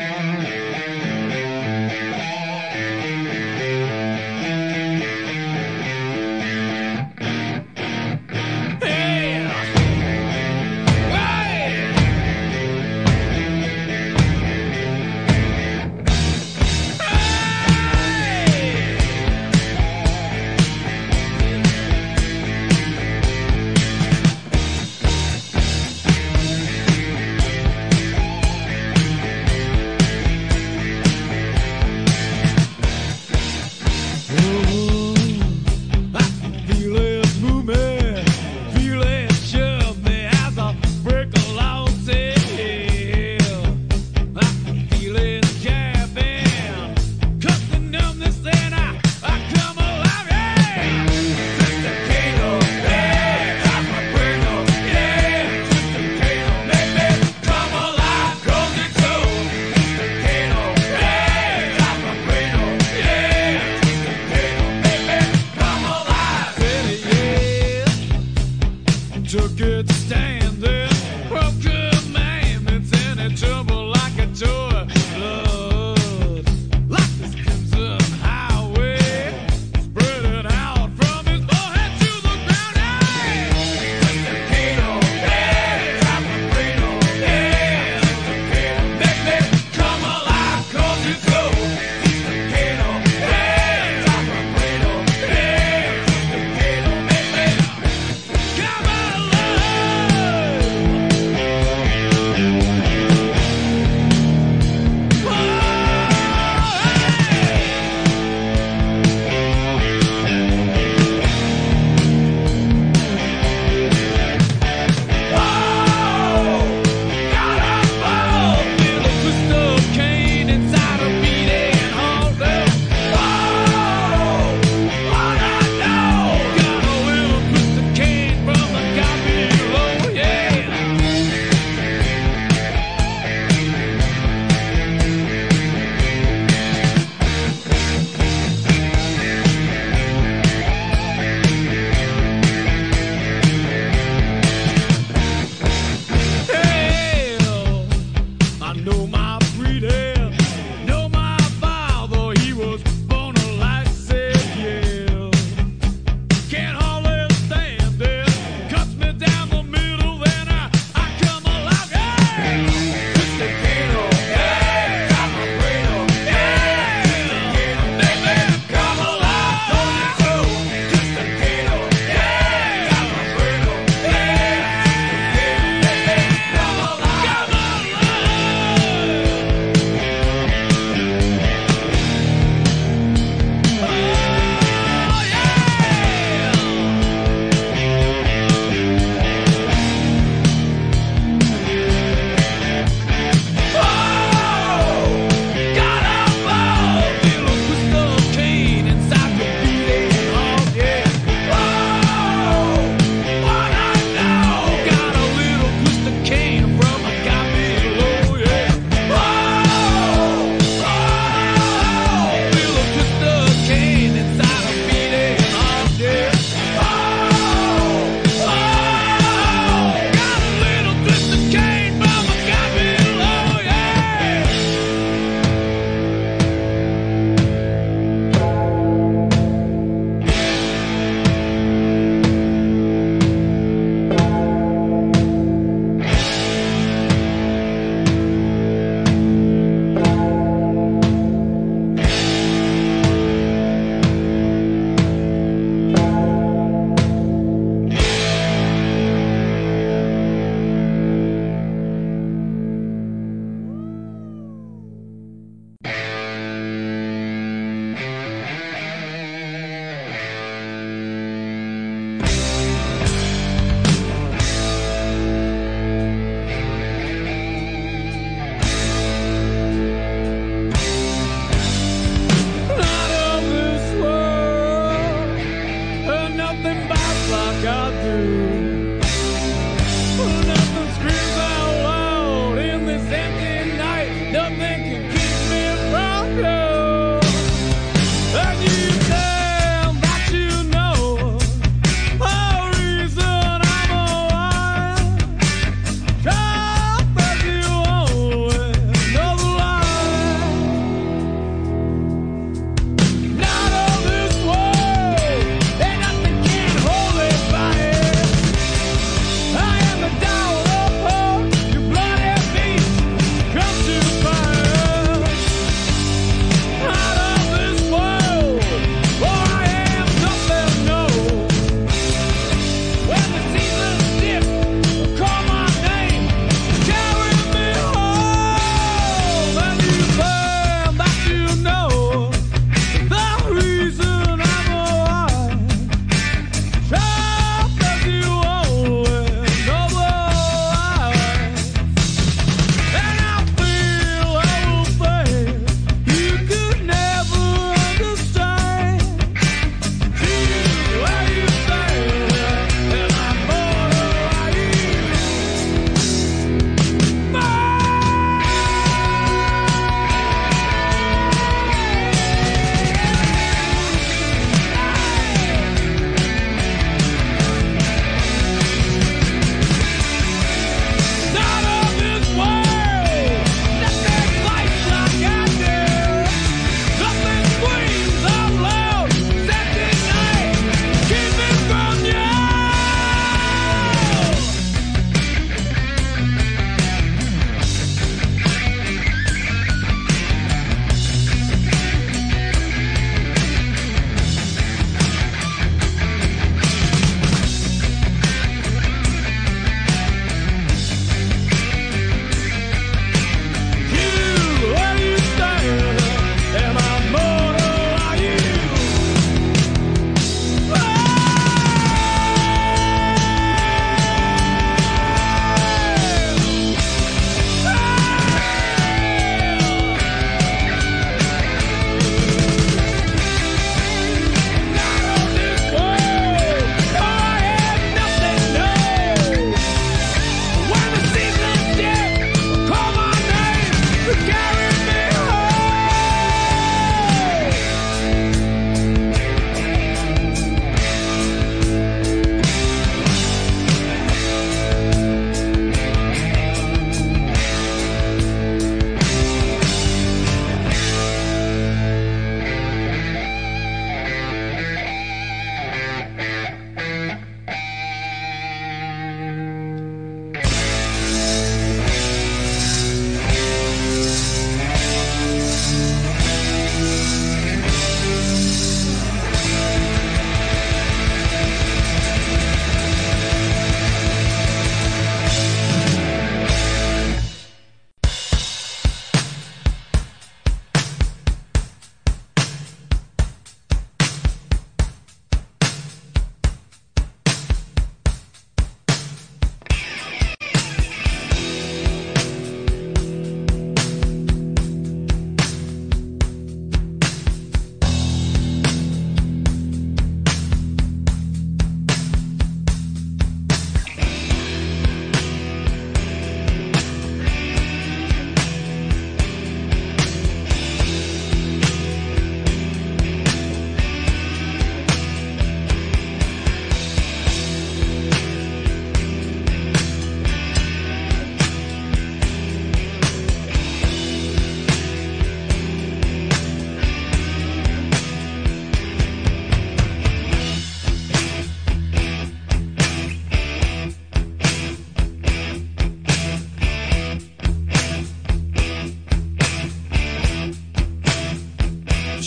Amen.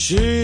She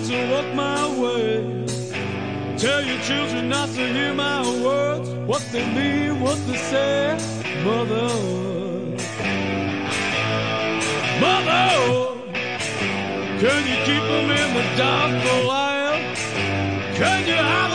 not to walk my way. Tell your children not to hear my words, what they mean, what they say. Mother, Mother, can you keep them in the dark for a while? Can you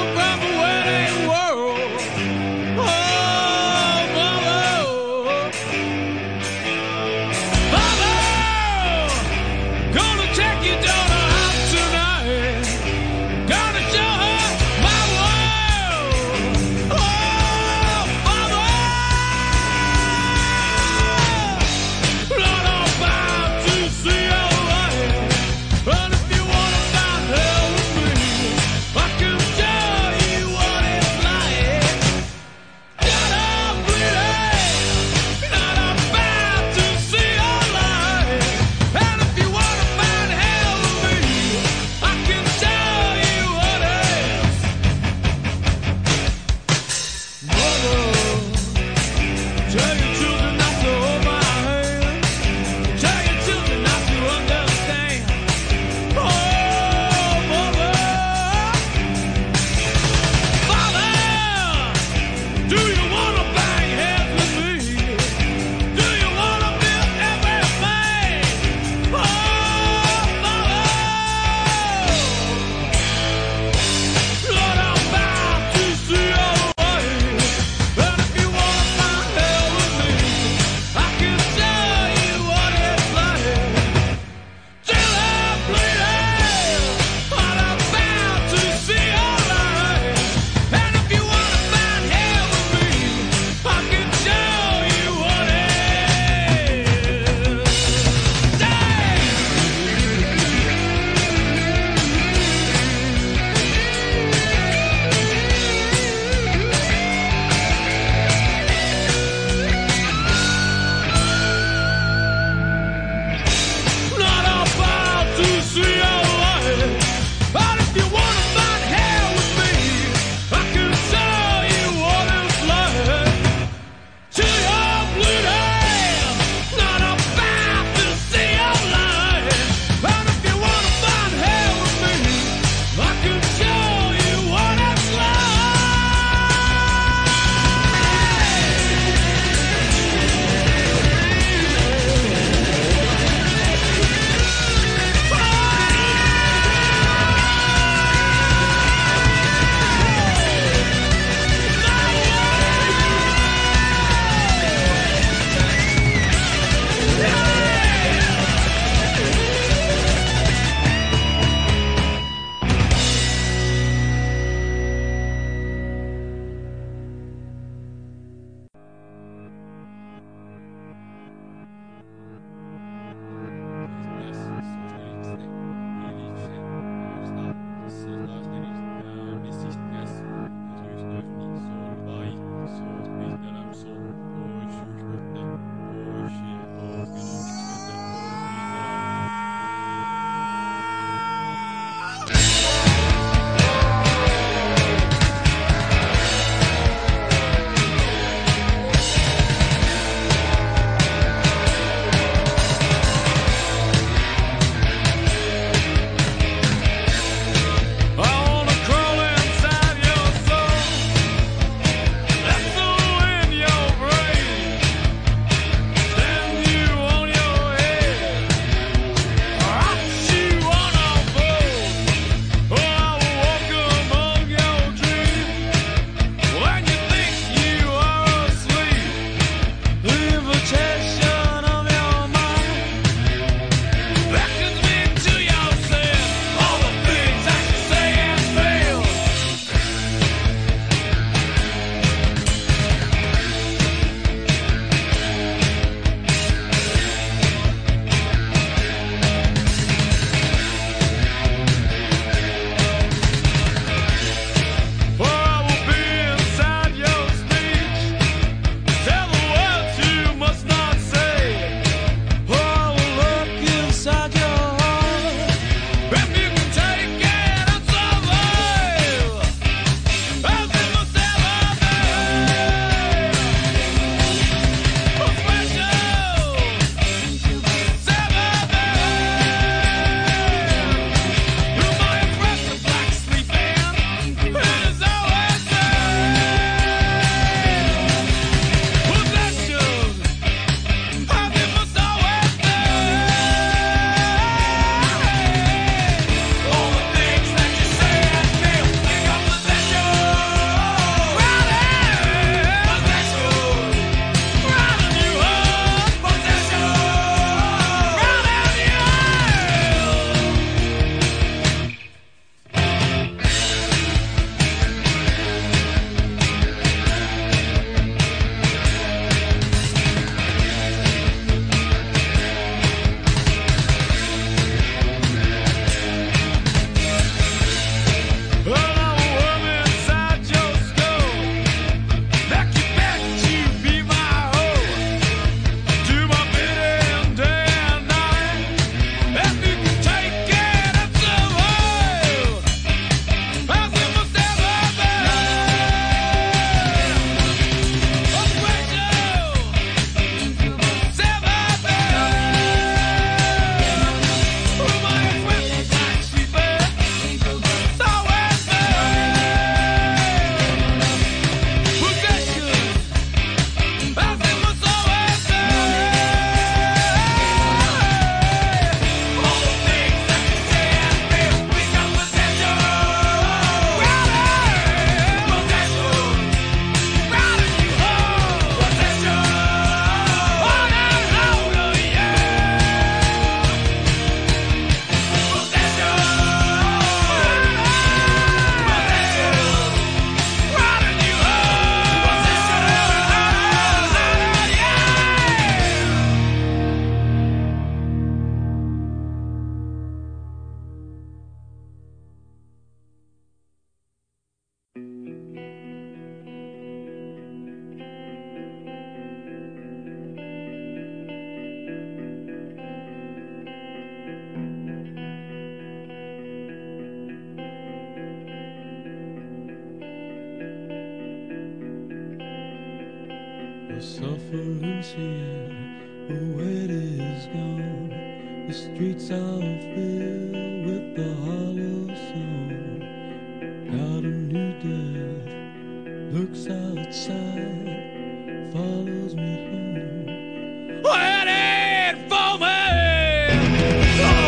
Closer,